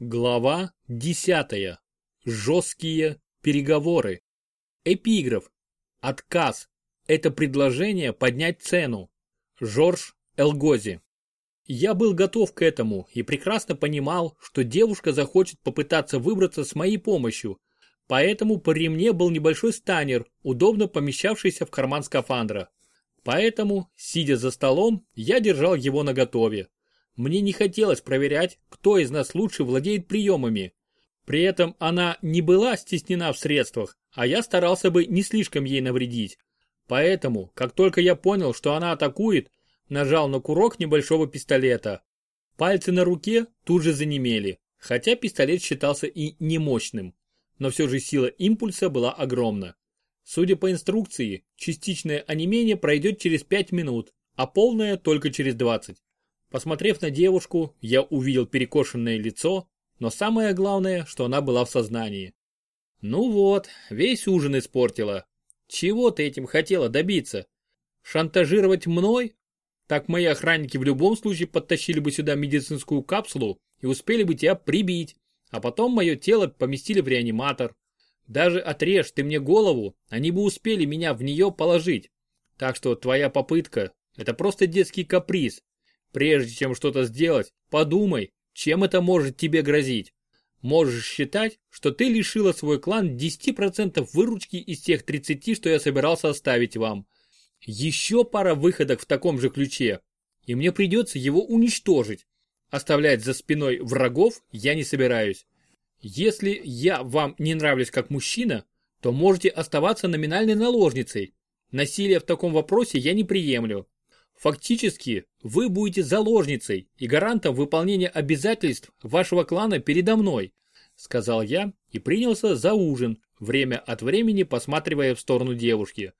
Глава 10. Жесткие переговоры. Эпиграф. Отказ. Это предложение поднять цену. Жорж Элгози. Я был готов к этому и прекрасно понимал, что девушка захочет попытаться выбраться с моей помощью, поэтому по ремне был небольшой станер, удобно помещавшийся в карман скафандра. Поэтому, сидя за столом, я держал его наготове. Мне не хотелось проверять, кто из нас лучше владеет приемами. При этом она не была стеснена в средствах, а я старался бы не слишком ей навредить. Поэтому, как только я понял, что она атакует, нажал на курок небольшого пистолета. Пальцы на руке тут же занемели, хотя пистолет считался и немощным. Но все же сила импульса была огромна. Судя по инструкции, частичное онемение пройдет через 5 минут, а полное только через 20. Посмотрев на девушку, я увидел перекошенное лицо, но самое главное, что она была в сознании. Ну вот, весь ужин испортила. Чего ты этим хотела добиться? Шантажировать мной? Так мои охранники в любом случае подтащили бы сюда медицинскую капсулу и успели бы тебя прибить, а потом мое тело поместили в реаниматор. Даже отрежь ты мне голову, они бы успели меня в нее положить. Так что твоя попытка – это просто детский каприз, Прежде чем что-то сделать, подумай, чем это может тебе грозить. Можешь считать, что ты лишила свой клан 10% выручки из тех 30, что я собирался оставить вам. Еще пара выходок в таком же ключе, и мне придется его уничтожить. Оставлять за спиной врагов я не собираюсь. Если я вам не нравлюсь как мужчина, то можете оставаться номинальной наложницей. Насилие в таком вопросе я не приемлю. Фактически, вы будете заложницей и гарантом выполнения обязательств вашего клана передо мной, сказал я и принялся за ужин, время от времени посматривая в сторону девушки.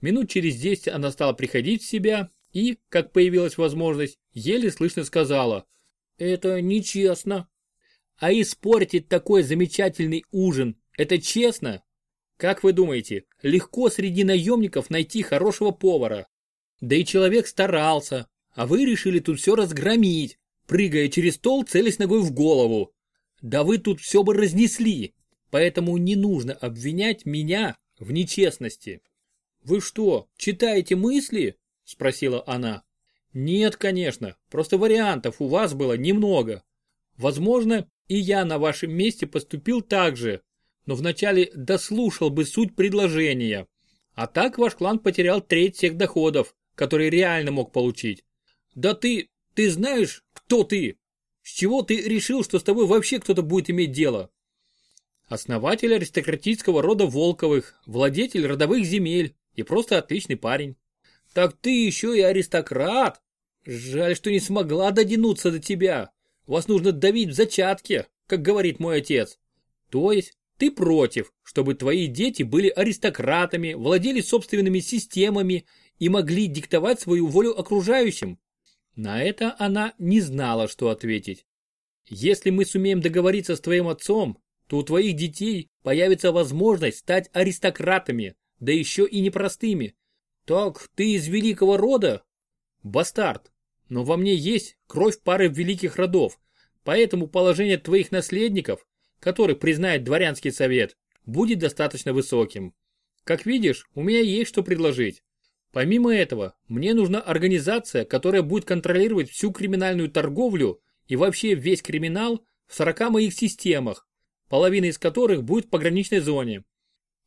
Минут через десять она стала приходить в себя и, как появилась возможность, еле слышно сказала «Это нечестно». А испортить такой замечательный ужин – это честно? Как вы думаете, легко среди наемников найти хорошего повара? Да и человек старался, а вы решили тут все разгромить, прыгая через стол, целясь ногой в голову. Да вы тут все бы разнесли, поэтому не нужно обвинять меня в нечестности. Вы что, читаете мысли? Спросила она. Нет, конечно, просто вариантов у вас было немного. Возможно, и я на вашем месте поступил так же, но вначале дослушал бы суть предложения. А так ваш клан потерял треть всех доходов, который реально мог получить. Да ты, ты знаешь, кто ты? С чего ты решил, что с тобой вообще кто-то будет иметь дело? Основатель аристократического рода Волковых, владетель родовых земель и просто отличный парень. Так ты еще и аристократ. Жаль, что не смогла дотянуться до тебя. Вас нужно давить в зачатке, как говорит мой отец. То есть ты против, чтобы твои дети были аристократами, владели собственными системами и могли диктовать свою волю окружающим? На это она не знала, что ответить. Если мы сумеем договориться с твоим отцом, то у твоих детей появится возможность стать аристократами, да еще и непростыми. Так ты из великого рода? Бастард. Но во мне есть кровь пары великих родов, поэтому положение твоих наследников, который признает дворянский совет, будет достаточно высоким. Как видишь, у меня есть что предложить. Помимо этого, мне нужна организация, которая будет контролировать всю криминальную торговлю и вообще весь криминал в 40 моих системах, половина из которых будет в пограничной зоне.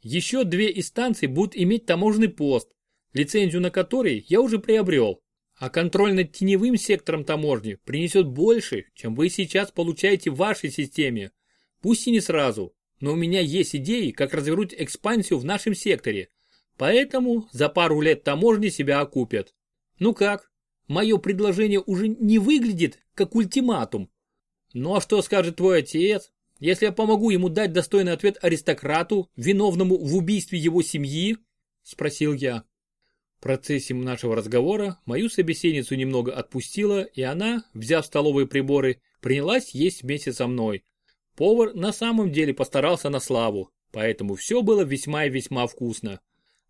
Еще две из станций будут иметь таможенный пост, лицензию на который я уже приобрел. А контроль над теневым сектором таможни принесет больше, чем вы сейчас получаете в вашей системе. Пусть и не сразу, но у меня есть идеи, как развернуть экспансию в нашем секторе, Поэтому за пару лет таможни себя окупят. Ну как, мое предложение уже не выглядит как ультиматум. Ну а что скажет твой отец, если я помогу ему дать достойный ответ аристократу, виновному в убийстве его семьи? Спросил я. В процессе нашего разговора мою собеседницу немного отпустила, и она, взяв столовые приборы, принялась есть вместе со мной. Повар на самом деле постарался на славу, поэтому все было весьма и весьма вкусно.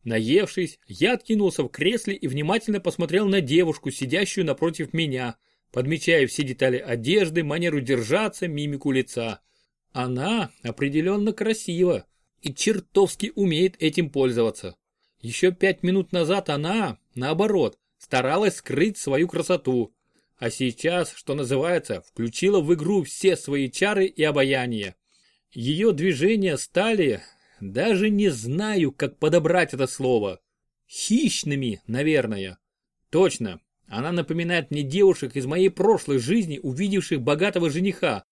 Наевшись, я откинулся в кресле и внимательно посмотрел на девушку, сидящую напротив меня, подмечая все детали одежды, манеру держаться, мимику лица. Она определенно красива и чертовски умеет этим пользоваться. Еще пять минут назад она, наоборот, старалась скрыть свою красоту. А сейчас, что называется, включила в игру все свои чары и обаяние. Ее движения стали, даже не знаю, как подобрать это слово, хищными, наверное. Точно, она напоминает мне девушек из моей прошлой жизни, увидевших богатого жениха.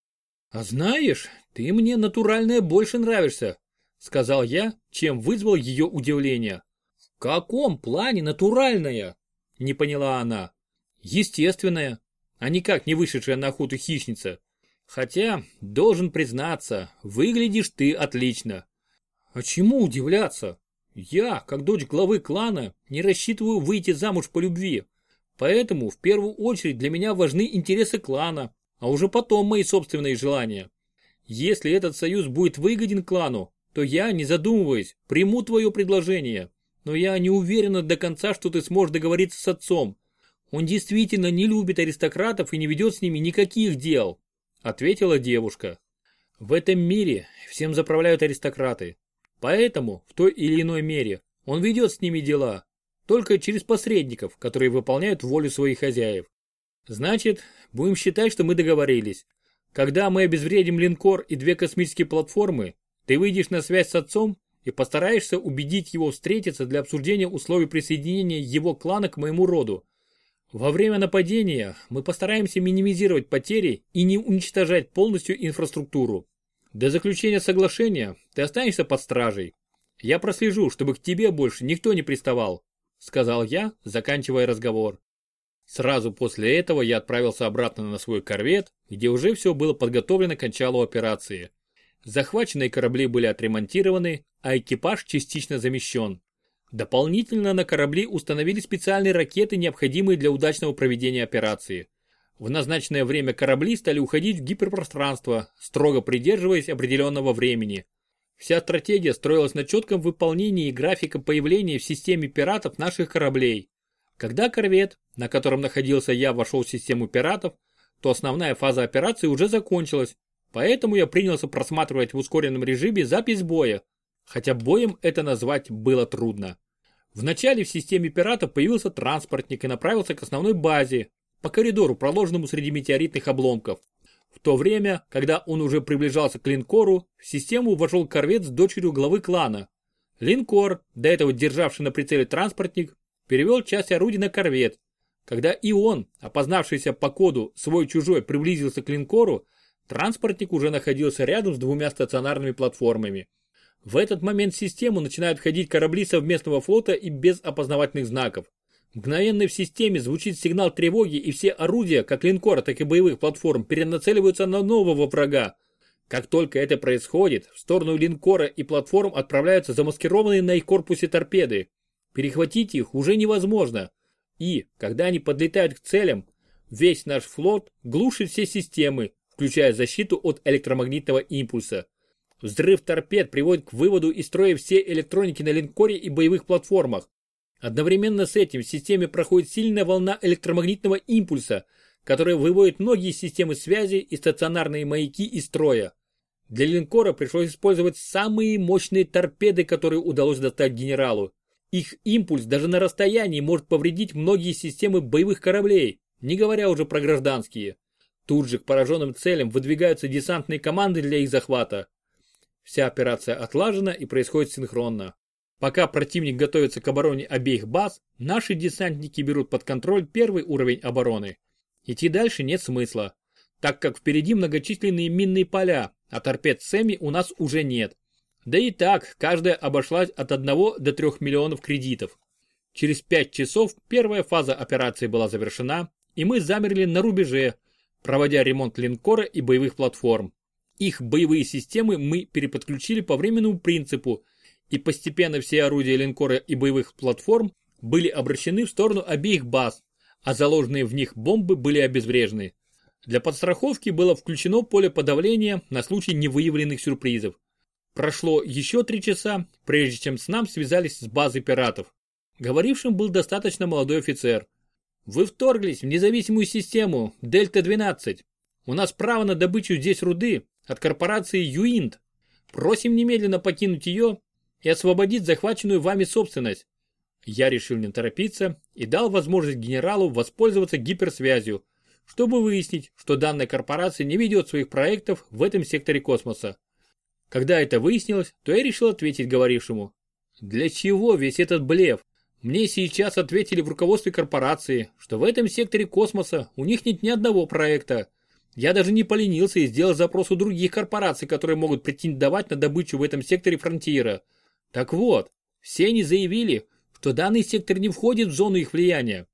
А знаешь, ты мне натуральная больше нравишься, сказал я, чем вызвал ее удивление. В каком плане натуральная? Не поняла она. Естественная, а никак не вышедшая на охоту хищница. Хотя, должен признаться, выглядишь ты отлично. А чему удивляться? Я, как дочь главы клана, не рассчитываю выйти замуж по любви. Поэтому в первую очередь для меня важны интересы клана, а уже потом мои собственные желания. Если этот союз будет выгоден клану, то я, не задумываясь, приму твое предложение. Но я не уверена до конца, что ты сможешь договориться с отцом. Он действительно не любит аристократов и не ведет с ними никаких дел, ответила девушка. В этом мире всем заправляют аристократы. Поэтому, в той или иной мере, он ведет с ними дела, только через посредников, которые выполняют волю своих хозяев. Значит, будем считать, что мы договорились. Когда мы обезвредим линкор и две космические платформы, ты выйдешь на связь с отцом и постараешься убедить его встретиться для обсуждения условий присоединения его клана к моему роду. Во время нападения мы постараемся минимизировать потери и не уничтожать полностью инфраструктуру. До заключения соглашения ты останешься под стражей. Я прослежу, чтобы к тебе больше никто не приставал сказал я, заканчивая разговор. Сразу после этого я отправился обратно на свой корвет, где уже все было подготовлено к началу операции. Захваченные корабли были отремонтированы, а экипаж частично замещен. Дополнительно на корабли установили специальные ракеты, необходимые для удачного проведения операции. В назначенное время корабли стали уходить в гиперпространство, строго придерживаясь определенного времени. Вся стратегия строилась на четком выполнении графика появления в системе пиратов наших кораблей. Когда корвет, на котором находился я, вошел в систему пиратов, то основная фаза операции уже закончилась, поэтому я принялся просматривать в ускоренном режиме запись боя, хотя боем это назвать было трудно. Вначале в системе пиратов появился транспортник и направился к основной базе, по коридору, проложенному среди метеоритных обломков. В то время, когда он уже приближался к линкору, в систему вошел корвет с дочерью главы клана. Линкор, до этого державший на прицеле транспортник, перевел часть орудий на корвет. Когда и он, опознавшийся по коду свой-чужой, приблизился к линкору, транспортник уже находился рядом с двумя стационарными платформами. В этот момент в систему начинают входить корабли совместного флота и без опознавательных знаков. Мгновенно в системе звучит сигнал тревоги и все орудия, как линкора, так и боевых платформ, перенацеливаются на нового врага. Как только это происходит, в сторону линкора и платформ отправляются замаскированные на их корпусе торпеды. Перехватить их уже невозможно. И, когда они подлетают к целям, весь наш флот глушит все системы, включая защиту от электромагнитного импульса. Взрыв торпед приводит к выводу из строя все электроники на линкоре и боевых платформах. Одновременно с этим в системе проходит сильная волна электромагнитного импульса, которая выводит многие системы связи и стационарные маяки из строя. Для линкора пришлось использовать самые мощные торпеды, которые удалось достать генералу. Их импульс даже на расстоянии может повредить многие системы боевых кораблей, не говоря уже про гражданские. Тут же к пораженным целям выдвигаются десантные команды для их захвата. Вся операция отлажена и происходит синхронно. Пока противник готовится к обороне обеих баз, наши десантники берут под контроль первый уровень обороны. Идти дальше нет смысла, так как впереди многочисленные минные поля, а торпед Сэмми у нас уже нет. Да и так, каждая обошлась от 1 до 3 миллионов кредитов. Через 5 часов первая фаза операции была завершена, и мы замерли на рубеже, проводя ремонт линкора и боевых платформ. Их боевые системы мы переподключили по временному принципу – и постепенно все орудия линкора и боевых платформ были обращены в сторону обеих баз, а заложенные в них бомбы были обезврежены. Для подстраховки было включено поле подавления на случай невыявленных сюрпризов. Прошло еще три часа, прежде чем с нам связались с базой пиратов. Говорившим был достаточно молодой офицер. Вы вторглись в независимую систему Дельта-12. У нас право на добычу здесь руды от корпорации Юинт. Просим немедленно покинуть ее и освободить захваченную вами собственность. Я решил не торопиться и дал возможность генералу воспользоваться гиперсвязью, чтобы выяснить, что данная корпорация не ведет своих проектов в этом секторе космоса. Когда это выяснилось, то я решил ответить говорившему. Для чего весь этот блеф? Мне сейчас ответили в руководстве корпорации, что в этом секторе космоса у них нет ни одного проекта. Я даже не поленился и сделал запрос у других корпораций, которые могут претендовать на добычу в этом секторе фронтира. Так вот, все они заявили, что данный сектор не входит в зону их влияния.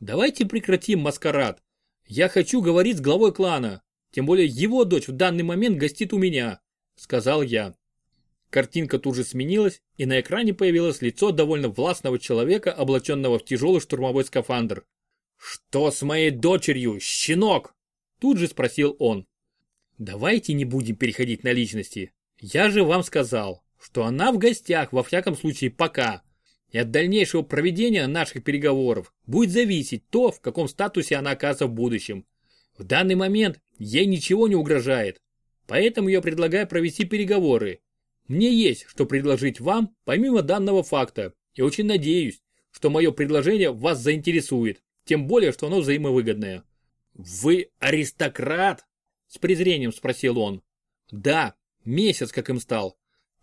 Давайте прекратим маскарад. Я хочу говорить с главой клана, тем более его дочь в данный момент гостит у меня, сказал я. Картинка тут же сменилась, и на экране появилось лицо довольно властного человека, облаченного в тяжелый штурмовой скафандр. «Что с моей дочерью, щенок?» Тут же спросил он. «Давайте не будем переходить на личности. Я же вам сказал, что она в гостях, во всяком случае пока. И от дальнейшего проведения наших переговоров будет зависеть то, в каком статусе она окажется в будущем. В данный момент ей ничего не угрожает. Поэтому я предлагаю провести переговоры, мне есть что предложить вам, помимо данного факта, и очень надеюсь, что мое предложение вас заинтересует, тем более, что оно взаимовыгодное. Вы аристократ? С презрением спросил он. Да, месяц как им стал.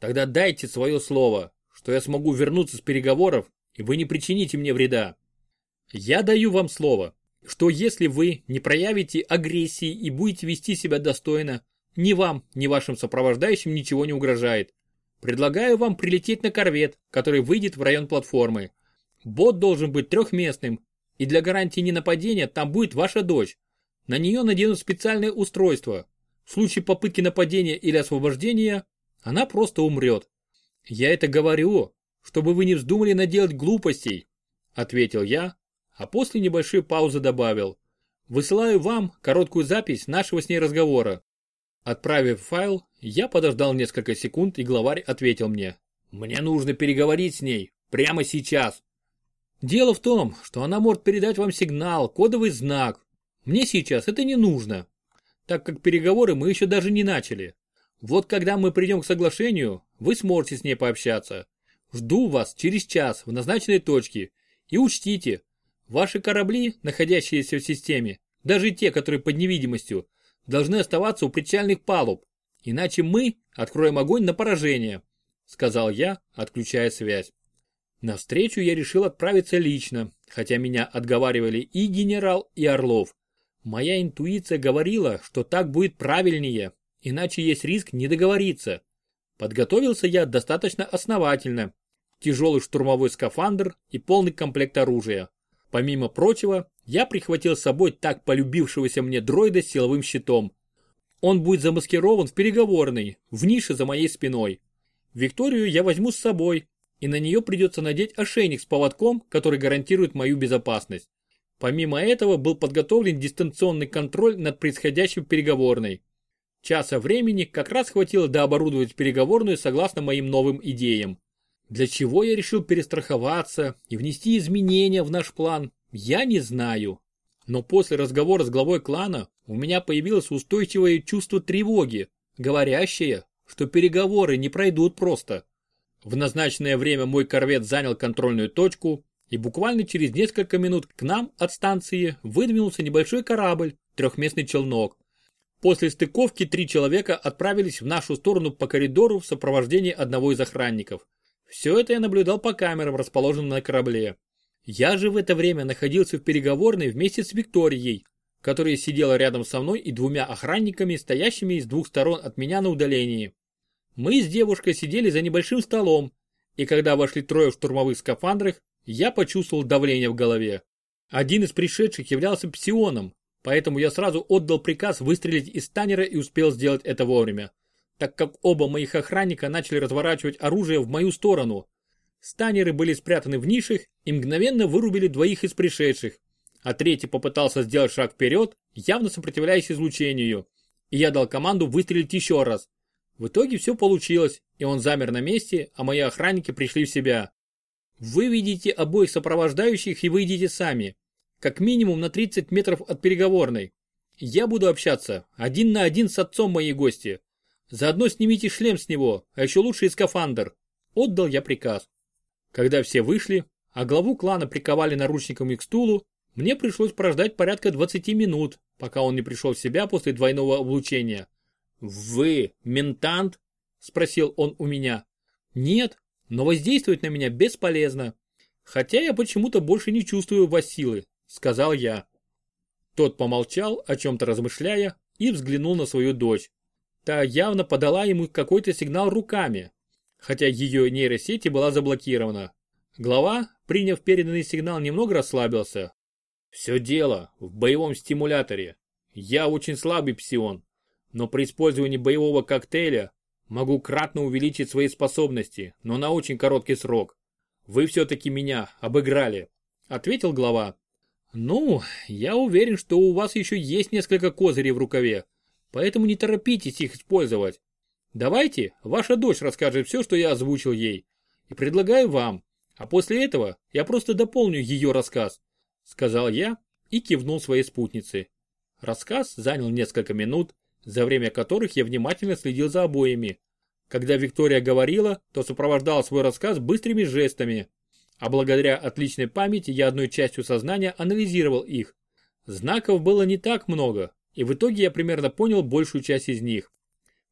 Тогда дайте свое слово, что я смогу вернуться с переговоров, и вы не причините мне вреда. Я даю вам слово, что если вы не проявите агрессии и будете вести себя достойно, ни вам, ни вашим сопровождающим ничего не угрожает. Предлагаю вам прилететь на корвет, который выйдет в район платформы. Бот должен быть трехместным, и для гарантии ненападения там будет ваша дочь. На нее наденут специальное устройство. В случае попытки нападения или освобождения, она просто умрет. Я это говорю, чтобы вы не вздумали наделать глупостей, ответил я, а после небольшой паузы добавил. Высылаю вам короткую запись нашего с ней разговора. Отправив файл, я подождал несколько секунд и главарь ответил мне. Мне нужно переговорить с ней, прямо сейчас. Дело в том, что она может передать вам сигнал, кодовый знак. Мне сейчас это не нужно, так как переговоры мы еще даже не начали. Вот когда мы придем к соглашению, вы сможете с ней пообщаться. Жду вас через час в назначенной точке. И учтите, ваши корабли, находящиеся в системе, даже те, которые под невидимостью, должны оставаться у причальных палуб, иначе мы откроем огонь на поражение», сказал я, отключая связь. На встречу я решил отправиться лично, хотя меня отговаривали и генерал, и Орлов. Моя интуиция говорила, что так будет правильнее, иначе есть риск не договориться. Подготовился я достаточно основательно. Тяжелый штурмовой скафандр и полный комплект оружия. Помимо прочего, я прихватил с собой так полюбившегося мне дроида с силовым щитом. Он будет замаскирован в переговорной, в нише за моей спиной. Викторию я возьму с собой, и на нее придется надеть ошейник с поводком, который гарантирует мою безопасность. Помимо этого был подготовлен дистанционный контроль над происходящим в переговорной. Часа времени как раз хватило до оборудовать переговорную согласно моим новым идеям. Для чего я решил перестраховаться и внести изменения в наш план, я не знаю. Но после разговора с главой клана у меня появилось устойчивое чувство тревоги, говорящее, что переговоры не пройдут просто. В назначенное время мой корвет занял контрольную точку, и буквально через несколько минут к нам от станции выдвинулся небольшой корабль, трехместный челнок. После стыковки три человека отправились в нашу сторону по коридору в сопровождении одного из охранников. Все это я наблюдал по камерам, расположенным на корабле. Я же в это время находился в переговорной вместе с Викторией, которая сидела рядом со мной и двумя охранниками, стоящими с двух сторон от меня на удалении. Мы с девушкой сидели за небольшим столом, и когда вошли трое в штурмовых скафандрах, я почувствовал давление в голове. Один из пришедших являлся псионом, поэтому я сразу отдал приказ выстрелить из танера и успел сделать это вовремя, так как оба моих охранника начали разворачивать оружие в мою сторону, Станеры были спрятаны в нишах и мгновенно вырубили двоих из пришедших, а третий попытался сделать шаг вперед, явно сопротивляясь излучению. И я дал команду выстрелить еще раз. В итоге все получилось, и он замер на месте, а мои охранники пришли в себя. Выведите обоих сопровождающих и выйдите сами. Как минимум на 30 метров от переговорной. Я буду общаться один на один с отцом моей гости. Заодно снимите шлем с него, а еще лучше и скафандр. Отдал я приказ. Когда все вышли, а главу клана приковали наручниками к стулу, мне пришлось прождать порядка 20 минут, пока он не пришел в себя после двойного облучения. «Вы ментант?» – спросил он у меня. «Нет, но воздействовать на меня бесполезно. Хотя я почему-то больше не чувствую вас силы», – сказал я. Тот помолчал, о чем-то размышляя, и взглянул на свою дочь. Та явно подала ему какой-то сигнал руками, хотя ее нейросети была заблокирована. Глава, приняв переданный сигнал, немного расслабился. Все дело в боевом стимуляторе. Я очень слабый псион, но при использовании боевого коктейля могу кратно увеличить свои способности, но на очень короткий срок. Вы все-таки меня обыграли, ответил глава. Ну, я уверен, что у вас еще есть несколько козырей в рукаве, поэтому не торопитесь их использовать. Давайте, ваша дочь расскажет все, что я озвучил ей. И предлагаю вам, а после этого я просто дополню ее рассказ, сказал я и кивнул своей спутнице. Рассказ занял несколько минут, за время которых я внимательно следил за обоими. Когда Виктория говорила, то сопровождала свой рассказ быстрыми жестами, а благодаря отличной памяти я одной частью сознания анализировал их. Знаков было не так много, и в итоге я примерно понял большую часть из них.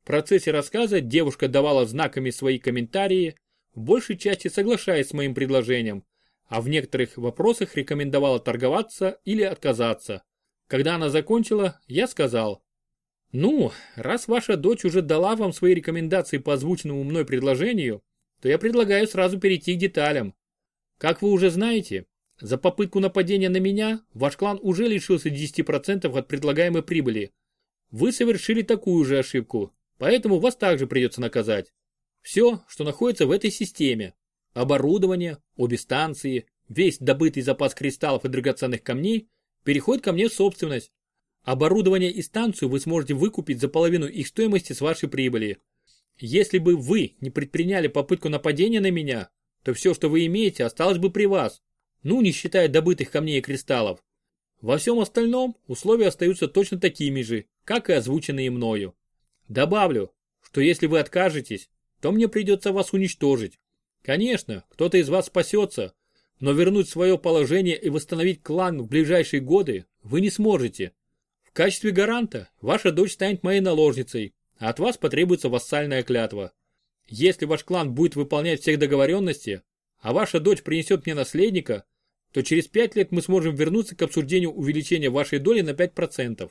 В процессе рассказа девушка давала знаками свои комментарии, в большей части соглашаясь с моим предложением, а в некоторых вопросах рекомендовала торговаться или отказаться. Когда она закончила, я сказал, «Ну, раз ваша дочь уже дала вам свои рекомендации по озвученному мной предложению, то я предлагаю сразу перейти к деталям. Как вы уже знаете, за попытку нападения на меня ваш клан уже лишился 10% от предлагаемой прибыли. Вы совершили такую же ошибку, поэтому вас также придется наказать. Все, что находится в этой системе. Оборудование, обе станции, весь добытый запас кристаллов и драгоценных камней переходит ко мне в собственность. Оборудование и станцию вы сможете выкупить за половину их стоимости с вашей прибыли. Если бы вы не предприняли попытку нападения на меня, то все, что вы имеете, осталось бы при вас. Ну, не считая добытых камней и кристаллов. Во всем остальном условия остаются точно такими же, как и озвученные мною. Добавлю, что если вы откажетесь, то мне придется вас уничтожить. Конечно, кто-то из вас спасется, но вернуть свое положение и восстановить клан в ближайшие годы вы не сможете. В качестве гаранта ваша дочь станет моей наложницей, а от вас потребуется вассальная клятва. Если ваш клан будет выполнять всех договоренности, а ваша дочь принесет мне наследника, то через 5 лет мы сможем вернуться к обсуждению увеличения вашей доли на 5%.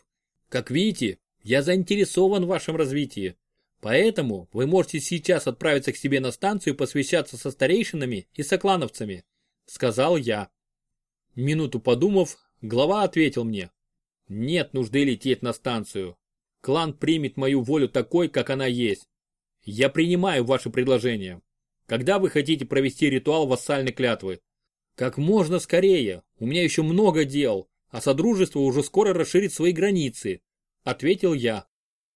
Как видите, я заинтересован в вашем развитии. Поэтому вы можете сейчас отправиться к себе на станцию посвящаться со старейшинами и соклановцами, сказал я. Минуту подумав, глава ответил мне. Нет нужды лететь на станцию. Клан примет мою волю такой, как она есть. Я принимаю ваше предложение. Когда вы хотите провести ритуал вассальной клятвы? Как можно скорее. У меня еще много дел, а Содружество уже скоро расширит свои границы, ответил я.